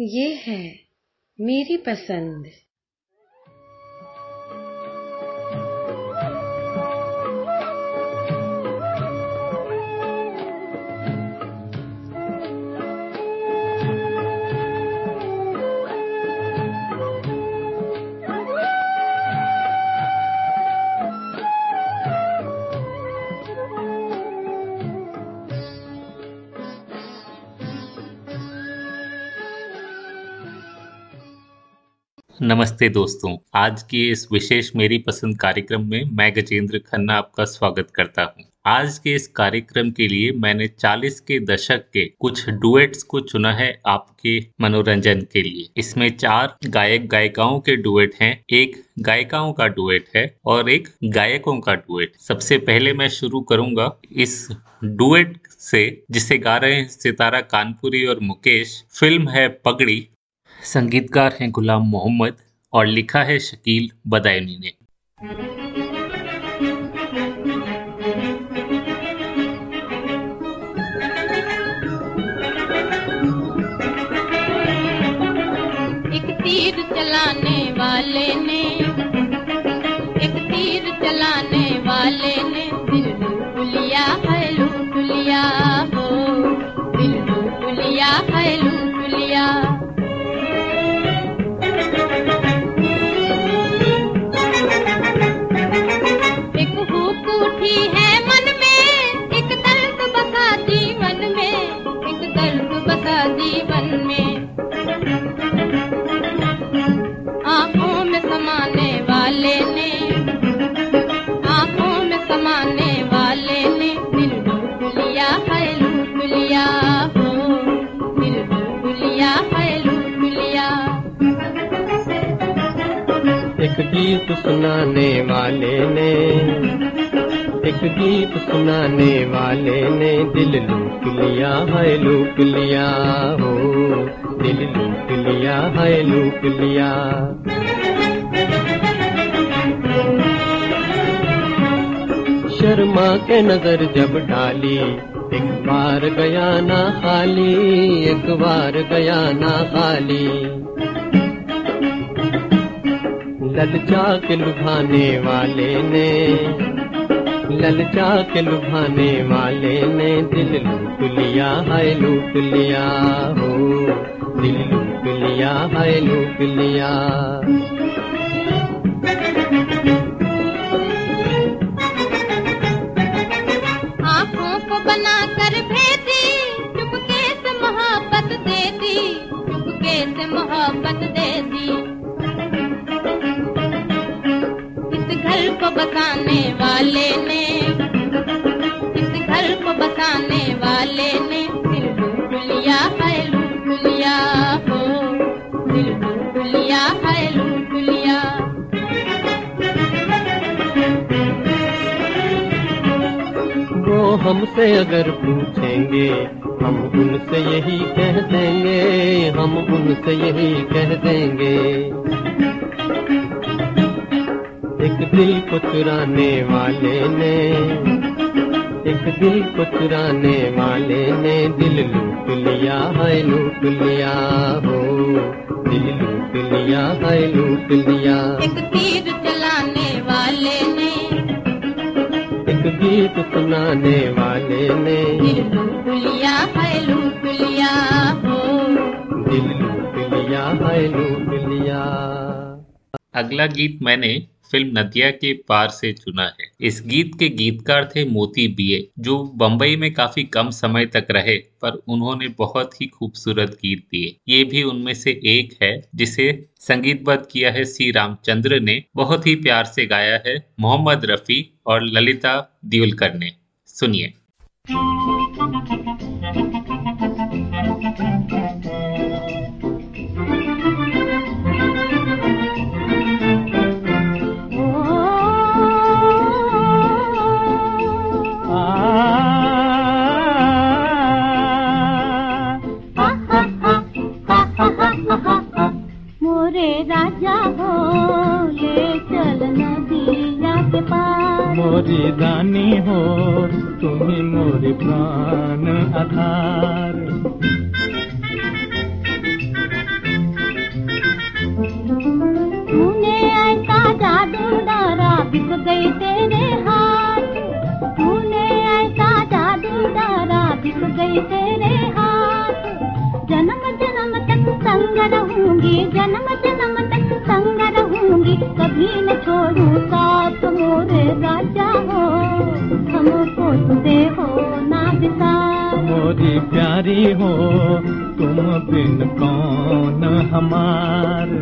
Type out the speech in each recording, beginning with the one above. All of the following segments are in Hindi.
ये है मेरी पसंद। नमस्ते दोस्तों। आज की इस विशेष मेरी पसंद कार्यक्रम में मैं गजेंद्र खन्ना आपका स्वागत करता हूँ। आज के इस कार्यक्रम के लिए मैंने 40 के दशक के कुछ डुएट्स को चुना है आपके मनोरंजन के लिए। इसमें चार गायक गायिकाओं के डुएट हैं, एक गायिकाओं का डुएट है और एक गायकों का डुएट। सबसे पहले मैं शुरू करूँगा इस डुएट से, जिसे गा रहे हैं सितारा कानपुरी और मुकेश। फ़िल्म है पगड़ी संगीतकार हैं गुलाम मोहम्मद और लिखा है शकील बदायनी ने। गीत सुनाने वाले ने, एक गीत सुनाने वाले ने दिल लूट लिया है, लूट लिया, हो। दिल लूट लिया है, लूट लिया। शर्मा के नज़र जब डाली, एक बार गया ना खाली, एक बार गया ना खाली। ललचा के लुभाने वाले ने ललचा के लुभाने वाले ने, दिल लूट लिया है लूट लिया हो, दिल लूट लिया है लूट लिया। आँखों भेदी चुपके से मोहब्बत दे दी चुपके से मोहब्बत दे दी को बसाने वाले ने, इस घर को बसाने वाले ने, दिल लूट लिया है, लूट लिया हो, दिल लूट लिया है, लूट लिया। वो हमसे अगर पूछेंगे, हम उनसे यही कह देंगे, हम उनसे यही कह देंगे। दिल को चुराने वाले ने एक दिल को चुराने वाले ने दिल लूट लिया है लूट लिया हो। दिल लूट लिया है लूट लिया। एक तीर चलाने वाले ने एक गीत सुनाने वाले ने। दिल लूट लिया है लूट लिया हो। दिल लूट लिया है लूट लिया। अगला गीत मैंने फ़िल्म नदिया के पार से चुना है। इस गीत के गीतकार थे मोती बीए, जो बम्बई में काफ़ी कम समय तक रहे, पर उन्होंने बहुत ही खूबसूरत गीत दिए। ये भी उनमें से एक है, जिसे संगीतबद्ध किया है सी रामचंद्र ने। बहुत ही प्यार से गाया है मोहम्मद रफी और ललिता दियुलकर ने। सुनिए। रे राजा हो ले चल नदिया के पार। मोरी दानी हो तुम्हें मोरे प्राण आधार। तूने ऐसा जादू डारा बिक गए तेरे हाथ। तूने ऐसा जादू डारा बिक गए तेरे संग रहूँगी जन्म जन्म तक संग रहूँगी कभी न छोड़ू साथ मोरे राजा हो। हमको तुझे हो ना विसार मोरी प्यारी हो, तुम बिन कौन हमार?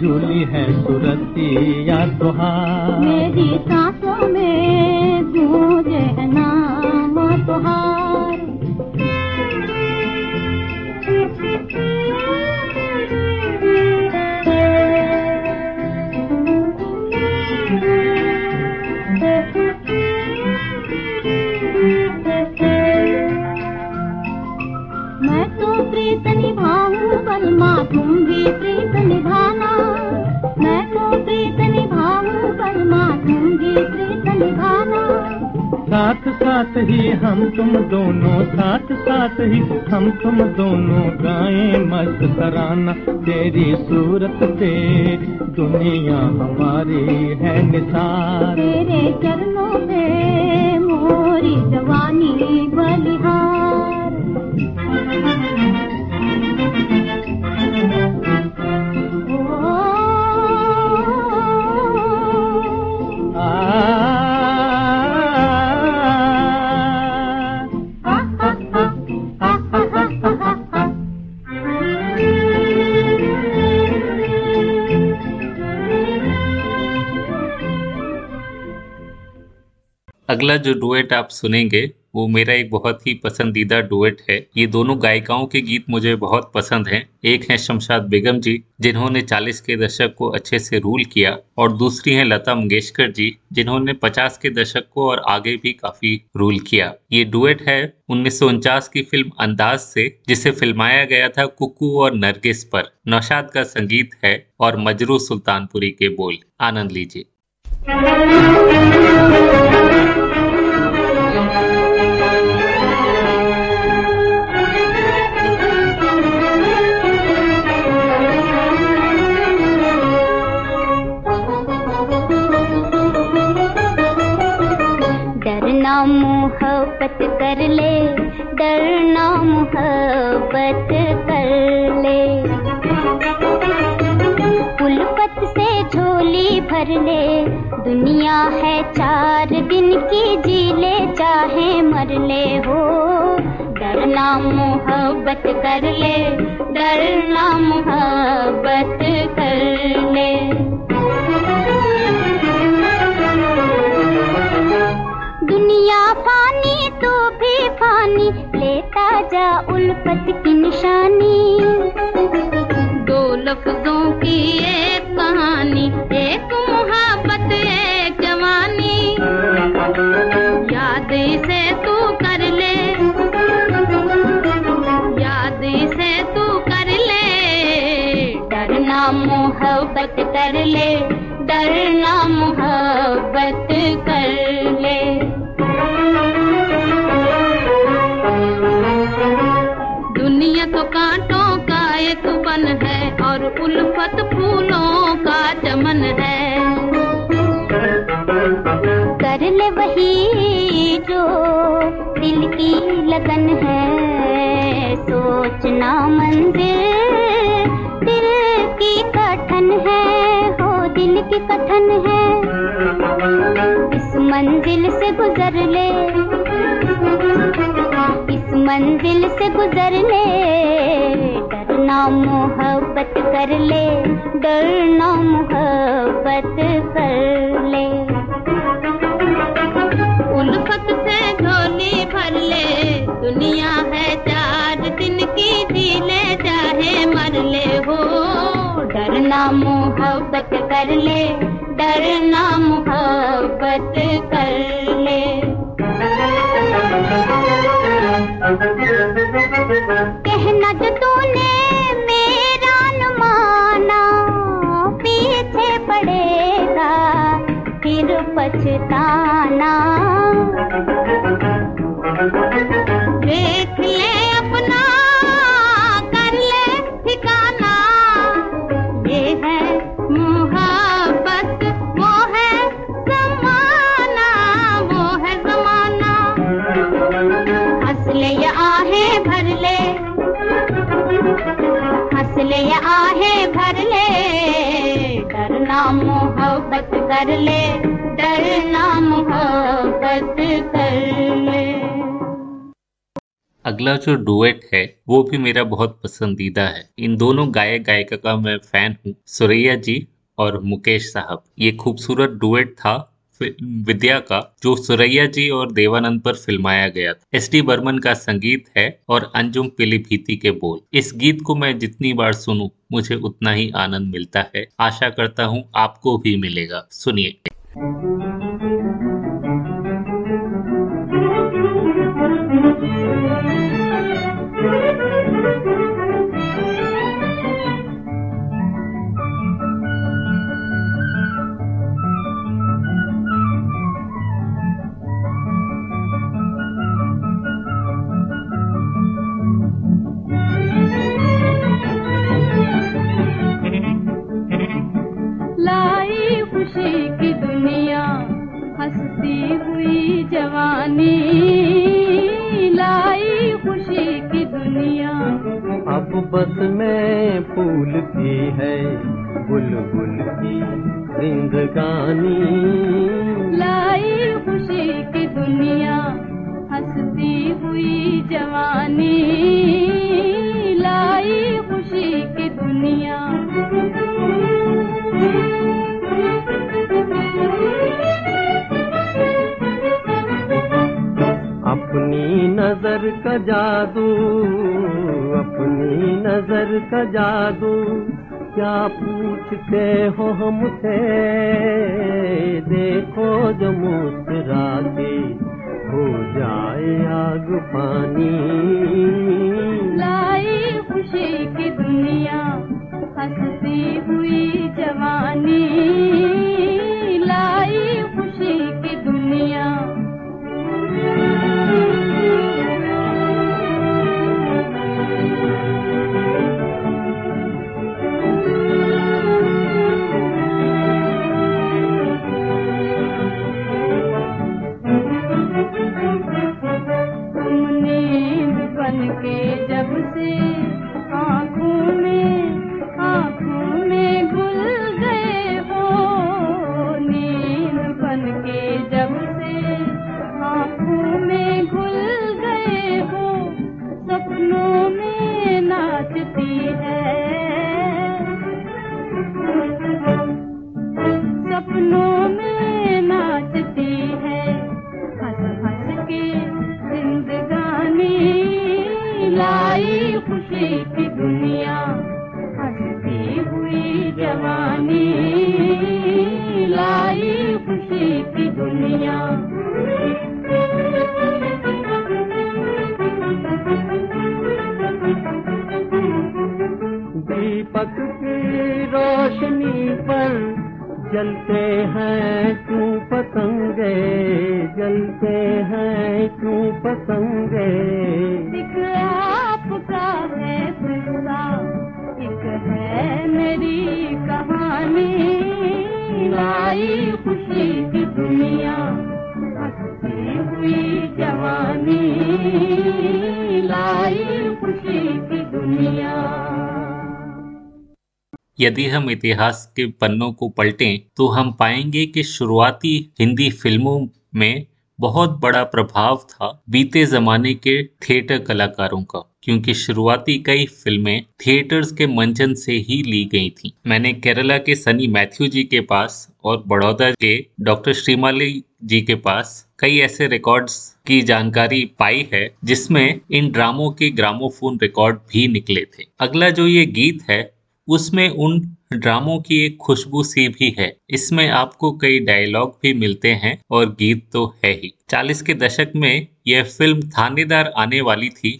झूली है सुरती या तुहार तुम दोनों साथ साथ ही, हम तुम दोनों गाएँ मस्त तराना तेरी सूरत से दुनिया हमारी है निसार। तेरे चरणों अगला जो डुएट आप सुनेंगे, वो मेरा एक बहुत ही पसंदीदा डुएट है। ये दोनों गायिकाओं के गीत मुझे बहुत पसंद हैं। एक है शमशाद बेगम जी, जिन्होंने 40 के दशक को अच्छे से रूल किया, और दूसरी हैं लता मंगेशकर जी, जिन्होंने 50 के दशक को और आगे भी काफ़ी रूल किया। ये डुएट है उन्नीस सौ उनचास की फ़िल्म अंदाज से, जिसे फिल्माया गया था कुकू और नरगिस पर। नौशाद का संगीत है और मजरू सुल्तानपुरी के बोल। आनंद लीजिए। मोहब्बत कर ले, डरना मोहब्बत कर ले। उल्फत से झोली भर ले, दुनिया है चार दिन की जी ले चाहे मर ले हो। डरना मोहब्बत कर ले, डरना मोहब्बत कर ले। दुनिया फानी तो भी फानी लेता जा उल्फत की निशानी। दो लफ्जों की एक कहानी, एक मोहब्बत, एक जवानी। याद से तू कर ले, याद से तू कर ले। डरना मोहब्बत कर ले, डरना मोहब्बत कर ले। कर ले वही जो दिल की लगन है। सोचना मंदिर दिल की कठन है, हो दिल की कथन है। इस मंजिल से गुजर ले, इस मंजिल से गुजर ले, डरना मोहब्बत कर ले, डरना मोहब्बत कर ले। उल्फत से भर ले। दुनिया है चार दिन की जी ले चाहे मर डरना मोहब्बत कर ले डरना मोहब्बत कर ले। कहना जो तूने फिर पछताना। देख अगला जो डुएट है, वो भी मेरा बहुत पसंदीदा है। इन दोनों गायक गायिका का मैं फ़ैन हूँ, सुरैया जी और मुकेश साहब। ये खूबसूरत डुएट था विद्या का, जो सुरैया जी और देवानंद पर फिल्माया गया था। एस डी बर्मन का संगीत है और अंजुम पीलीभीति के बोल। इस गीत को मैं जितनी बार सुनूं, मुझे उतना ही आनंद मिलता है। आशा करता हूँ, आपको भी मिलेगा। सुनिए। लाई है बुलबुल की जिंदगानी लाई खुशी की दुनिया हंसती हुई जवानी। लाई खुशी की दुनिया। अपनी नज़र का जादू अपनी नज़र का जादू। क्या पूछते हो हमसे देखो जो मुस्करा के हो जाए आग पानी। लाई खुशी की दुनिया, हंसती हुई जवानी। del यदि हम इतिहास के पन्नों को पलटें तो हम पाएँगे कि शुरुआती हिंदी फ़िल्मों में बहुत बड़ा प्रभाव था बीते जमाने के थिएटर कलाकारों का, क्योंकि शुरुआती कई फ़िल्में थिएटर्स के मंचन से ही ली गई थी। मैंने केरला के सनी मैथ्यू जी के पास और बड़ौदा के डॉक्टर श्रीमाली जी के पास कई ऐसे रिकॉर्ड्स की जानकारी पाई है, जिसमें इन ड्रामों के ग्रामोफोन रिकॉर्ड भी निकले थे। अगला जो ये गीत है उसमें उन ड्रामों की एक खुशबू सी भी है। इसमें आपको कई डायलॉग भी मिलते हैं और गीत तो है ही। चालीस के दशक में यह फ़िल्म थानेदार आने वाली थी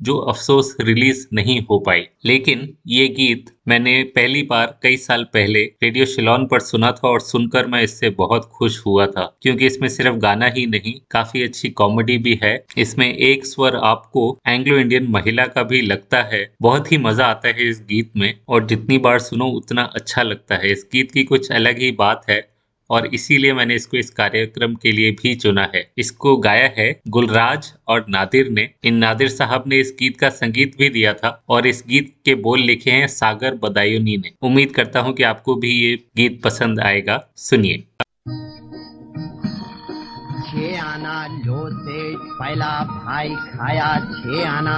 जो अफसोस रिलीज़ नहीं हो पाई। लेकिन ये गीत मैंने पहली बार कई साल पहले रेडियो शिलोन पर सुना था और सुनकर मैं इससे बहुत खुश हुआ था, क्योंकि इसमें सिर्फ़ गाना ही नहीं, काफ़ी अच्छी कॉमेडी भी है। इसमें एक स्वर आपको एंग्लो इंडियन महिला का भी लगता है, बहुत ही मज़ा आता है इस गीत में, और जितनी बार सुनो उतना अच्छा लगता है। इस गीत की कुछ अलग ही बात है और इसीलिए मैंने इसको इस कार्यक्रम के लिए भी चुना है। इसको गाया है गुलराज और नादिर ने। इन नादिर साहब ने इस गीत का संगीत भी दिया था और इस गीत के बोल लिखे हैं सागर बदायूनी ने। उम्मीद करता हूँ कि आपको भी ये गीत पसंद आएगा। सुनिए। छे आना लो से पहला भाई खाया छे आना।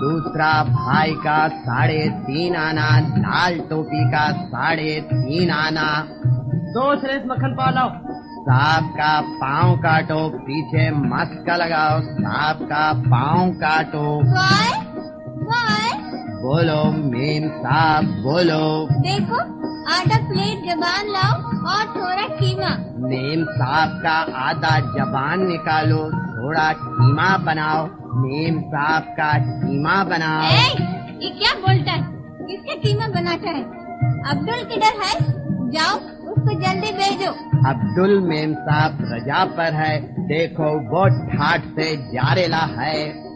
दूसरा भाई का साढ़े तीन आना। लाल टोपी का साढ़े तीन आना। दो श्रेष्ठ मक्खन पाव सांप का पाँव काटो पीछे मस्का लगाओ। सांप का पाँव काटो। वाय वाय बोलो मेम साहब बोलो। देखो आधा प्लेट जबान लाओ और थोड़ा कीमा। मेम साहब का आधा जबान निकालो थोड़ा कीमा बनाओ। मेम साहब का कीमा बनाओ। ए, ये क्या बोलता है? किसका कीमा बनाता है? अब्दुल किधर है? जाओ। उसको जल्दी भेजो। अब्दुल मेम साहब रजा पर है। देखो वो ठाट से जा रेला है।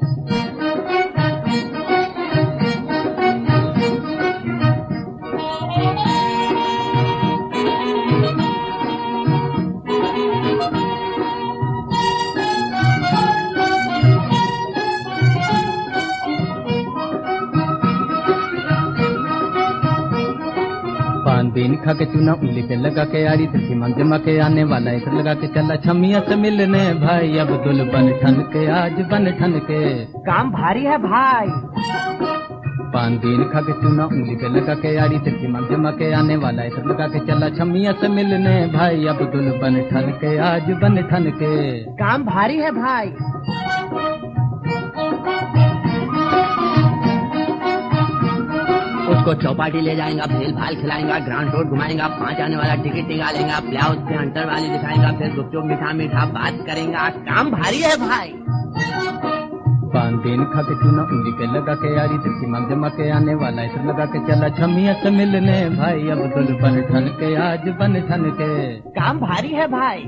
दिन खा के चूना उंगली पे लगा के आड़ी तिरछी मन जमा के आने वाला इधर लगा के चला। छमिया से मिलने भाई अब्दुल बन ठन के आज बन ठन के। काम भारी है भाई। पान दिन खा के चूना उंगली पे लगा के आड़ी तिरछी मन जमा के आने वाला इधर लगा के चला। छमिया से मिलने भाई अब्दुल बन ठन के आज बन ठन के। काम भारी है भाई। उसको चौपाटी ले जाएगा भेल भाल खिलाएगा ग्राउंड रोड घुमाएगा पाँच आने वाला टिकट निकालेगा ब्लाउज पे अंतर वाली दिखाएगा फिर गुपचुप मीठा मीठा बात करेगा। काम भारी है भाई। दिन खा के चूना उंगली पे लगा के आड़ी तिरछी मन जमा के आने वाला इधर लगा के चला छमिया से मिलने। भाई अब्दुल बन ठन के आज बन ठन के। काम भारी है भाई।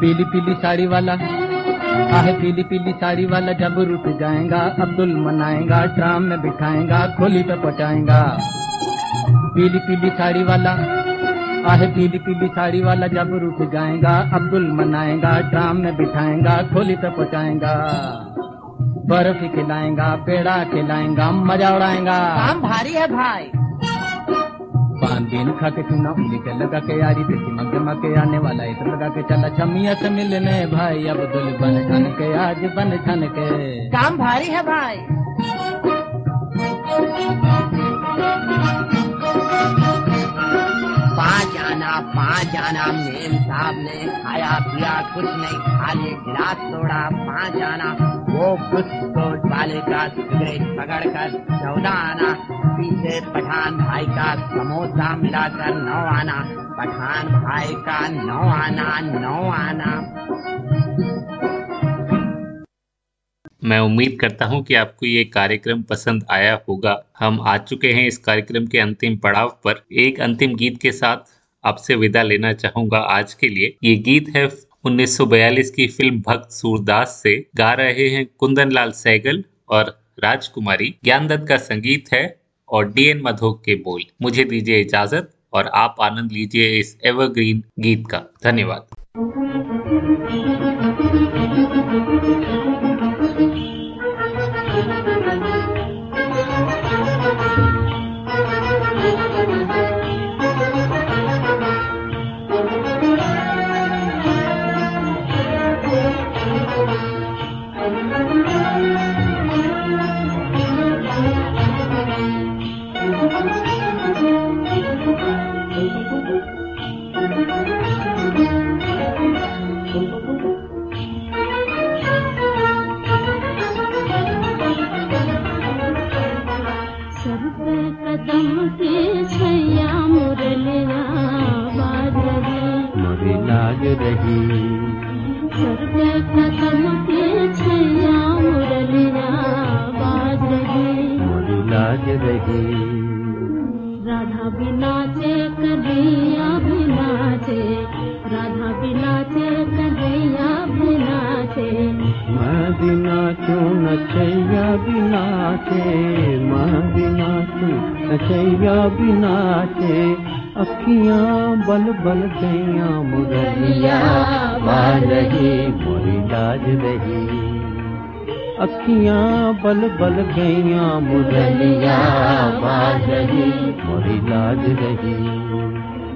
पीली पीली साड़ी वाला। आहे, पीली पीली साड़ी वाला जब रुक जाएगा, अब्दुल मनाएगा ट्राम में बिठाएगा, खोली पे पहुंचाएगा। पीली पीली साड़ी वाला, आहे, पीली पीली साड़ी वाला जब रुक जाएगा, अब्दुल मनाएगा ट्राम में बिठाएगा, खोली पे पहुंचाएगा। बर्फ़ खिलाएगा, पेड़ा खिलाएगा, मज़ा उड़ाएगा। काम भारी है भाई। पान बीन खा के चूना उंगली से लगा के यारी फिर मग जमा के आने वाला इधर लगा के चला छमिया से मिलने भाई अब दुल बन ठन के, आज बन ठन के। काम भारी है भाई। पाँच आना मेम साहब ने खाया, पिया कुछ नहीं खाली गिलास तोड़ा पाँच आना वो कुछ कोट वाले का सिगरेट पकड़ कर चौदह आना। पीछे पठान भाई का समोसा मिलाकर नौ आना। पठान भाई का नौ आना नौ आना। मैं उम्मीद करता हूँ कि आपको ये कार्यक्रम पसंद आया होगा। हम आ चुके हैं इस कार्यक्रम के अंतिम पड़ाव पर। एक अंतिम गीत के साथ आपसे विदा लेना चाहूँगा आज के लिए। ये गीत है 1942 की फ़िल्म भक्त सूरदास से। गा रहे हैं कुंदन लाल सैगल और राजकुमारी। ज्ञान दत्त का संगीत है और डीएन मधोक के बोल। मुझे दीजिए इजाज़त और आप आनंद लीजिए इस एवरग्रीन गीत का। धन्यवाद। के सैया मुरलिया बाज राधा बिना चे कन्हैया बिना से राधा बिना से कन्हैया बिना मैं बिना क्यों नचैया बिना चे मैं बिना क्यों नचैया बिना चे अखियाँ बल बल गैया मुरलिया रही, मोरी लाज रही। अखियाँ बल बल गैया मुरलिया रही, मोरी लाज रही।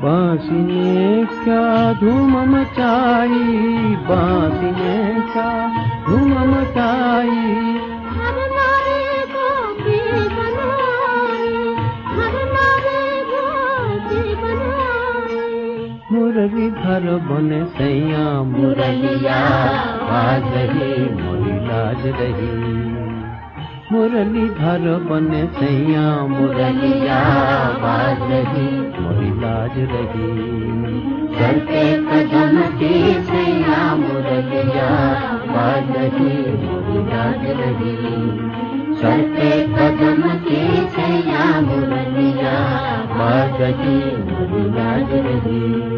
बांसी ने क्या धूम मचाई। बांसी ने क्या धूम मचाई मुरली घर बने सैया मुरलिया बाज रही मोरी लाज रही। मुरली घर बने सैया मुरलिया बाज रही। लाज रही करते कदम की सैया मुरलिया बाज लाज रही करते कदम की सैया मुरलिया लाज रही